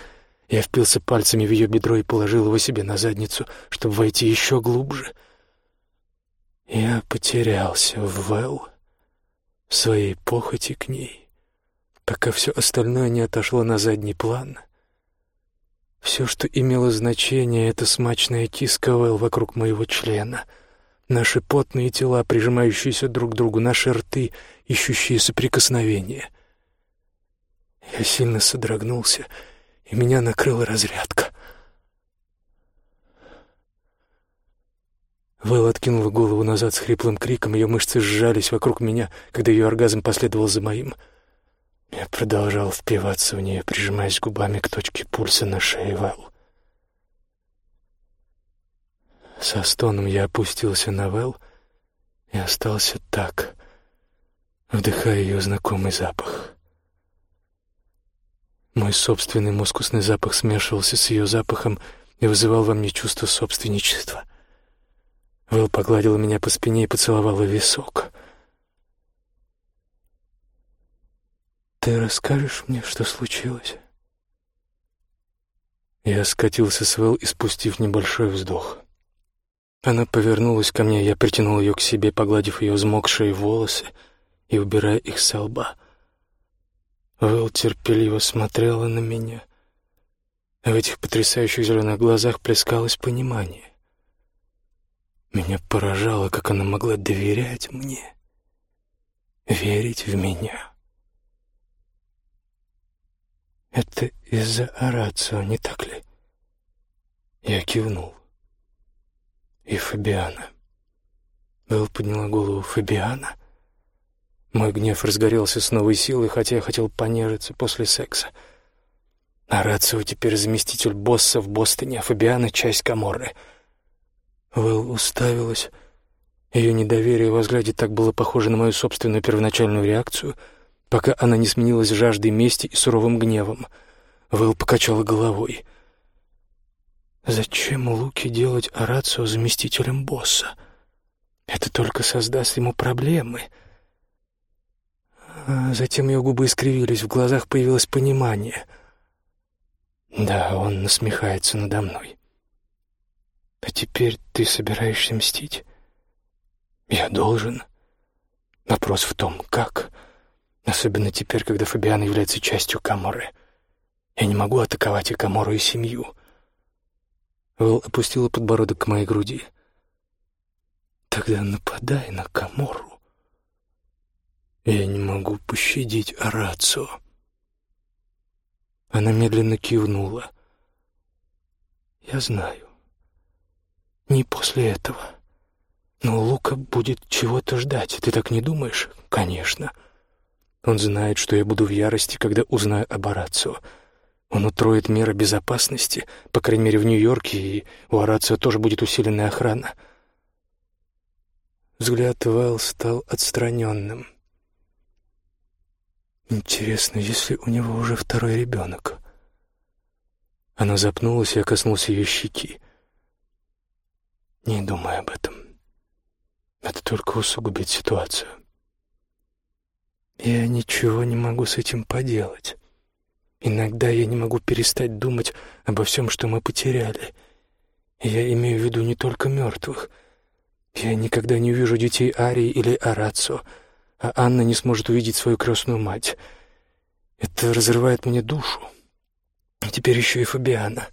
Я впился пальцами в ее бедро и положил его себе на задницу, чтобы войти еще глубже. Я потерялся в Вэл, в своей похоти к ней, пока все остальное не отошло на задний план. Все, что имело значение, — это смачная киска Вэл вокруг моего члена — Наши потные тела, прижимающиеся друг к другу, наши рты, ищущие соприкосновения. Я сильно содрогнулся, и меня накрыла разрядка. Вэл откинула голову назад с хриплым криком, ее мышцы сжались вокруг меня, когда ее оргазм последовал за моим. Я продолжал впиваться в нее, прижимаясь губами к точке пульса на шее Вэл. Со стоном я опустился на Вэл и остался так, вдыхая ее знакомый запах. Мой собственный мускусный запах смешивался с ее запахом, и вызывал во мне чувство собственничества. Вэл погладила меня по спине и поцеловала висок. «Ты расскажешь мне, что случилось?» Я скатился с Вэл, испустив небольшой вздох. Она повернулась ко мне, я притянул ее к себе, погладив ее взмокшие волосы и убирая их со лба. Вэл терпеливо смотрела на меня. В этих потрясающих зеленых глазах плескалось понимание. Меня поражало, как она могла доверять мне, верить в меня. Это из-за Арацио, не так ли? Я кивнул. И Фабиана. Вэл подняла голову. Фабиана? Мой гнев разгорелся с новой силой, хотя я хотел понежиться после секса. Арацио теперь заместитель босса в Бостоне, а Фабиана — часть Каморры. Вэл уставилась. Ее недоверие во взгляде так было похоже на мою собственную первоначальную реакцию — пока она не сменилась жаждой мести и суровым гневом. Вэл покачала головой. «Зачем Луки делать Орацио заместителем босса? Это только создаст ему проблемы». А затем ее губы искривились, в глазах появилось понимание. «Да, он насмехается надо мной. А теперь ты собираешься мстить?» «Я должен. Вопрос в том, как...» Особенно теперь, когда Фабиан является частью Каморы. Я не могу атаковать и Камору, и семью. Вэл опустила подбородок к моей груди. Тогда нападай на Камору. Я не могу пощадить Арацу. Она медленно кивнула. Я знаю. Не после этого. Но Лука будет чего-то ждать. Ты так не думаешь? Конечно. — он знает, что я буду в ярости, когда узнаю об Арацио. Он утроит меры безопасности, по крайней мере, в Нью-Йорке, и у Арацио тоже будет усиленная охрана. Взгляд Вэл стал отстраненным. Интересно, если у него уже второй ребенок? Она запнулась, и я коснулся ее щеки. Не думай об этом. Это только усугубит ситуацию. Я ничего не могу с этим поделать. Иногда я не могу перестать думать обо всем, что мы потеряли. Я имею в виду не только мертвых. Я никогда не увижу детей Арии или Арацо, а Анна не сможет увидеть свою крестную мать. Это разрывает мне душу. И теперь еще и Фабиана.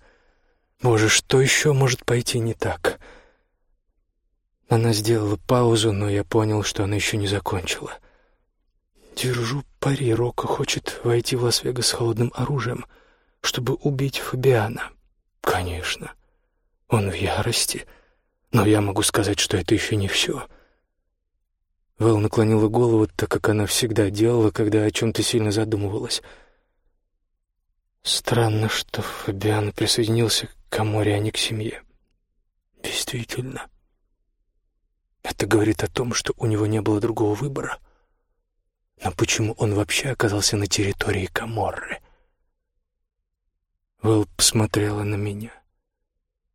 Боже, что еще может пойти не так? Она сделала паузу, но я понял, что она еще не закончила. Держу пари, Рока хочет войти в Лас-Вегас с холодным оружием, чтобы убить Фабиана. Конечно. Он в ярости. Но я могу сказать, что это еще не все. Вэл наклонила голову, так как она всегда делала, когда о чем-то сильно задумывалась. Странно, что Фабиан присоединился к Каморе, а не к семье. Действительно. Это говорит о том, что у него не было другого выбора — но почему он вообще оказался на территории Каморры? Вэл посмотрела на меня.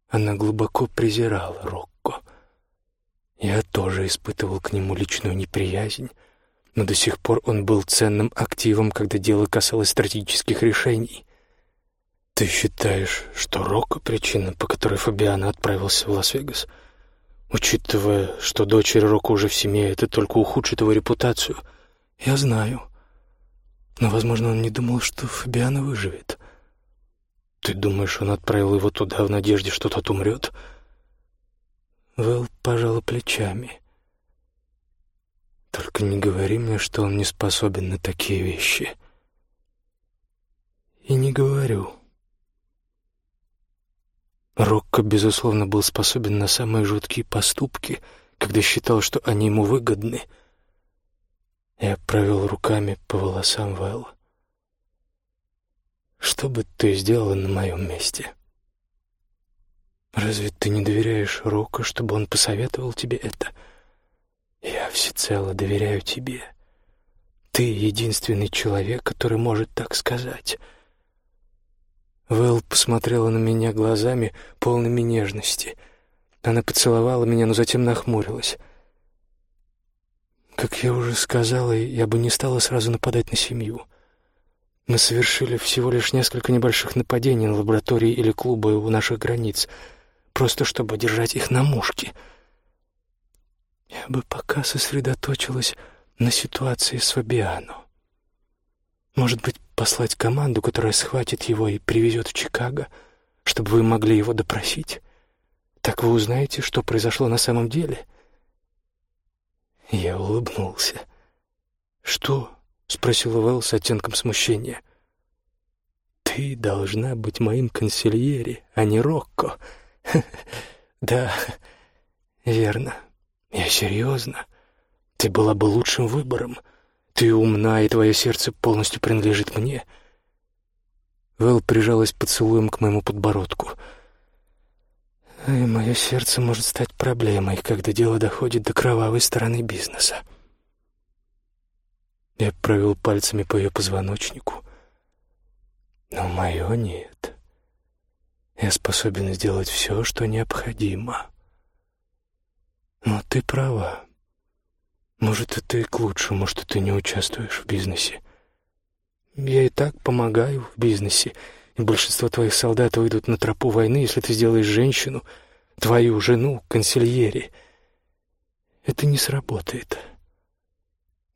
Она глубоко презирала Рокко. Я тоже испытывал к нему личную неприязнь, но до сих пор он был ценным активом, когда дело касалось стратегических решений. Ты считаешь, что Рокко — причина, по которой Фабиана отправился в Лас-Вегас? Учитывая, что дочери Рокко уже в семье, это только ухудшит его репутацию — «Я знаю. Но, возможно, он не думал, что Фабиана выживет. Ты думаешь, он отправил его туда в надежде, что тот умрет?» Вэл пожала плечами. «Только не говори мне, что он не способен на такие вещи». «И не говорю». Рокко, безусловно, был способен на самые жуткие поступки, когда считал, что они ему выгодны — я провел руками по волосам Вэл. «Что бы ты сделала на моем месте? Разве ты не доверяешь Року, чтобы он посоветовал тебе это? Я всецело доверяю тебе. Ты единственный человек, который может так сказать». Вэл посмотрела на меня глазами, полными нежности. Она поцеловала меня, но затем нахмурилась. Как я уже сказала, я бы не стала сразу нападать на семью. Мы совершили всего лишь несколько небольших нападений на лаборатории или клубы у наших границ, просто чтобы держать их на мушке. Я бы пока сосредоточилась на ситуации с Фабиано. Может быть, послать команду, которая схватит его и привезет в Чикаго, чтобы вы могли его допросить? Так вы узнаете, что произошло на самом деле?» Я улыбнулся. «Что?» — спросила Вэл с оттенком смущения. «Ты должна быть моим консильери, а не Рокко». «Да, верно. Я серьезно. Ты была бы лучшим выбором. Ты умна, и твое сердце полностью принадлежит мне. Вэл прижалась поцелуем к моему подбородку. И мое сердце может стать проблемой, когда дело доходит до кровавой стороны бизнеса. Я провел пальцами по ее позвоночнику. Но мое нет. Я способен сделать все, что необходимо. Но ты права. Может, это и к лучшему, что ты не участвуешь в бизнесе. Я и так помогаю в бизнесе, и большинство твоих солдат выйдут на тропу войны, если ты сделаешь женщину, твою жену, консильери. Это не сработает.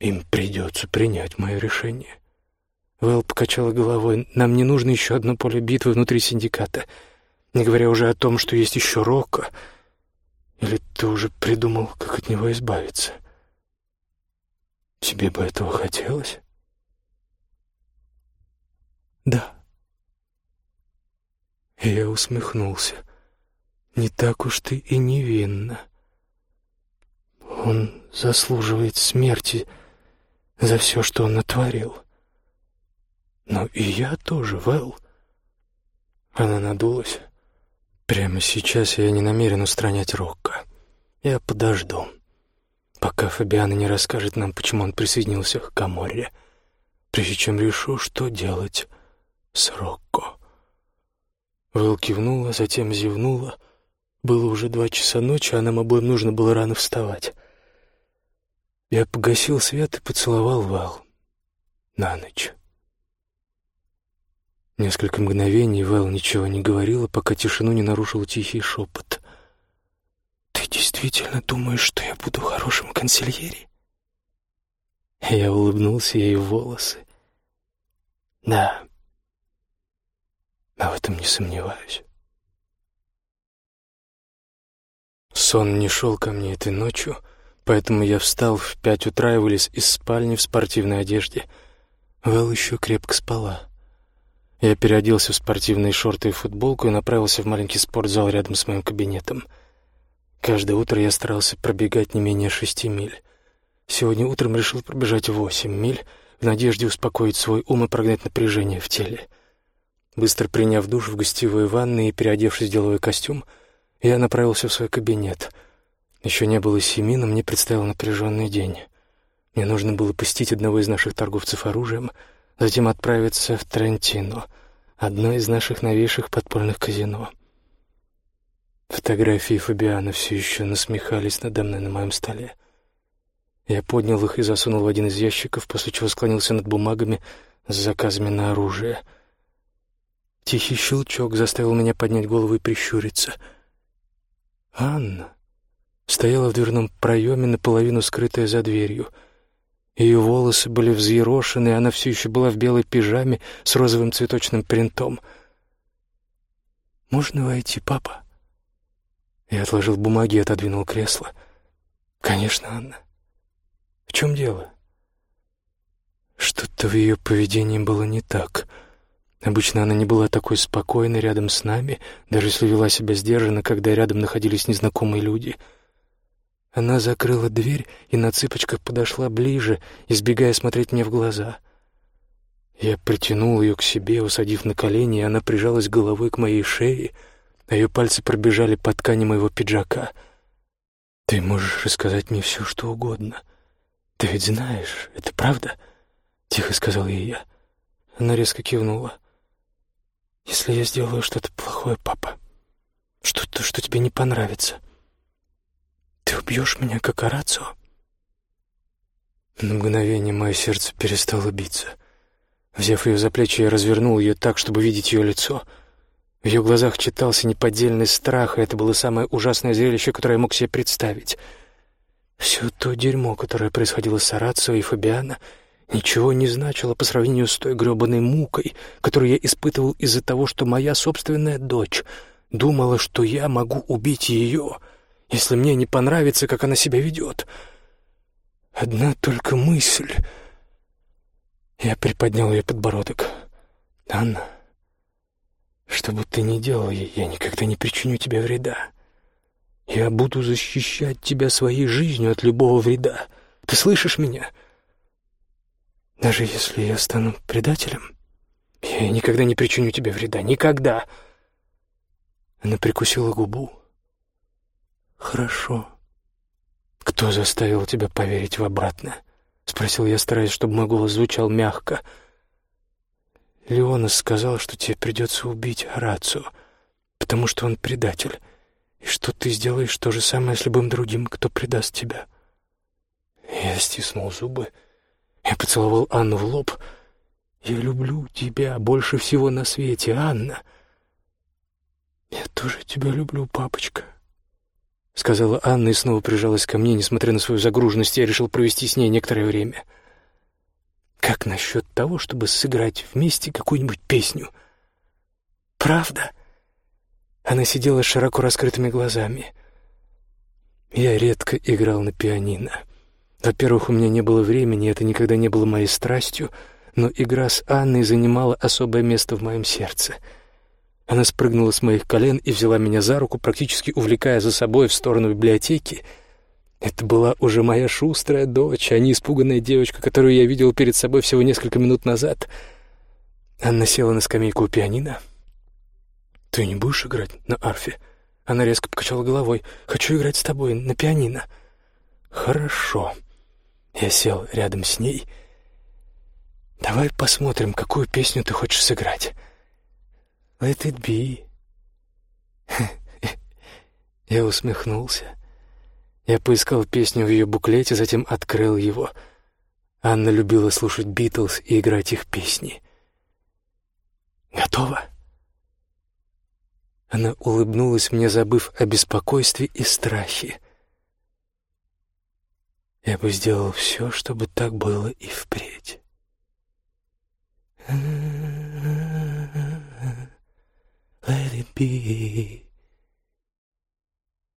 Им придется принять мое решение. Вэл покачала головой. Нам не нужно еще одно поле битвы внутри синдиката, не говоря уже о том, что есть еще Рокко. Или ты уже придумал, как от него избавиться?» Тебе бы этого хотелось? Да. Я усмехнулся. Не так уж ты и невинна. Он заслуживает смерти за все, что он натворил. Но и я тоже, Вэл. Она надулась. Прямо сейчас я не намерен устранять Рокко. Я подожду пока Фабиана не расскажет нам, почему он присоединился к Каморре, прежде чем решу, что делать с Рокко. Вэл кивнула, затем зевнула. Было уже два часа ночи, а нам обоим нужно было рано вставать. Я погасил свет и поцеловал Вэл на ночь. Несколько мгновений Вэл ничего не говорила, пока тишину не нарушил тихий шепот — действительно думаешь, что я буду хорошим консильери?» Я улыбнулся ей в волосы. «Да, а в этом не сомневаюсь». Сон не шел ко мне этой ночью, поэтому я встал в пять утра и вылез из спальни в спортивной одежде. Вэл еще крепко спала. Я переоделся в спортивные шорты и футболку и направился в маленький спортзал рядом с моим кабинетом — Каждое утро я старался пробегать не менее шести миль. Сегодня утром решил пробежать восемь миль в надежде успокоить свой ум и прогнать напряжение в теле. Быстро приняв душ в гостевой ванной и переодевшись в деловой костюм, я направился в свой кабинет. Еще не было семи, но мне предстоял напряженный день. Мне нужно было посетить одного из наших торговцев оружием, затем отправиться в Трентино, одно из наших новейших подпольных казино — Фотографии Фабиана все еще насмехались надо мной на моем столе. Я поднял их и засунул в один из ящиков, после чего склонился над бумагами с заказами на оружие. Тихий щелчок заставил меня поднять голову и прищуриться. Анна стояла в дверном проеме, наполовину скрытая за дверью. Ее волосы были взъерошены, она все еще была в белой пижаме с розовым цветочным принтом. «Можно войти, папа?» Я отложил бумаги и отодвинул кресло. «Конечно, Анна. В чем дело?» Что-то в ее поведении было не так. Обычно она не была такой спокойной рядом с нами, даже если вела себя сдержанно, когда рядом находились незнакомые люди. Она закрыла дверь и на цыпочках подошла ближе, избегая смотреть мне в глаза. Я притянул ее к себе, усадив на колени, и она прижалась головой к моей шее — а ее пальцы пробежали по ткани моего пиджака. «Ты можешь рассказать мне все, что угодно. Ты ведь знаешь, это правда?» — тихо сказал ей я. Она резко кивнула. Если я сделаю что-то плохое, папа, что-то, что тебе не понравится, ты убьешь меня, как Арацио?» На мгновение мое сердце перестало биться. Взяв ее за плечи, я развернул ее так, чтобы видеть ее лицо. В ее глазах читался неподдельный страх, и это было самое ужасное зрелище, которое я мог себе представить. Все то дерьмо, которое происходило с Арацио и Фабиана, ничего не значило по сравнению с той гребаной мукой, которую я испытывал из-за того, что моя собственная дочь думала, что я могу убить ее, если мне не понравится, как она себя ведет. Одна только мысль. Я приподнял ее подбородок. «Анна, что бы ты ни делал, я никогда не причиню тебе вреда. Я буду защищать тебя своей жизнью от любого вреда. Ты слышишь меня? Даже если я стану предателем, я никогда не причиню тебе вреда. Никогда!» Она прикусила губу. «Хорошо. Кто заставил тебя поверить в обратное?» — спросил я, стараясь, чтобы мой голос звучал мягко. «Леонас сказал, что тебе придется убить Арацию, потому что он предатель, и что ты сделаешь то же самое с любым другим, кто предаст тебя». Я стиснул зубы. Я поцеловал Анну в лоб. «Я люблю тебя больше всего на свете, Анна!» «Я тоже тебя люблю, папочка», — сказала Анна и снова прижалась ко мне, несмотря на свою загруженность, я решил провести с ней некоторое время. «Как насчет того, чтобы сыграть вместе какую-нибудь песню?» «Правда?» Она сидела с широко раскрытыми глазами. Я редко играл на пианино. Во-первых, у меня не было времени, это никогда не было моей страстью, но игра с Анной занимала особое место в моем сердце — она спрыгнула с моих колен и взяла меня за руку, практически увлекая за собой в сторону библиотеки. Это была уже моя шустрая дочь, а не испуганная девочка, которую я видел перед собой всего несколько минут назад. Анна села на скамейку у пианино. «Ты не будешь играть на арфе?» Она резко покачала головой. «Хочу играть с тобой на пианино». «Хорошо». Я сел рядом с ней. «Давай посмотрим, какую песню ты хочешь сыграть». Let it be. Я усмехнулся. Я поискал песню в ее буклете, затем открыл его. Анна любила слушать Битлз и играть их песни. «Готово?» Она улыбнулась мне, забыв о беспокойстве и страхе. Я бы сделал все, чтобы так было и впредь. Let it be.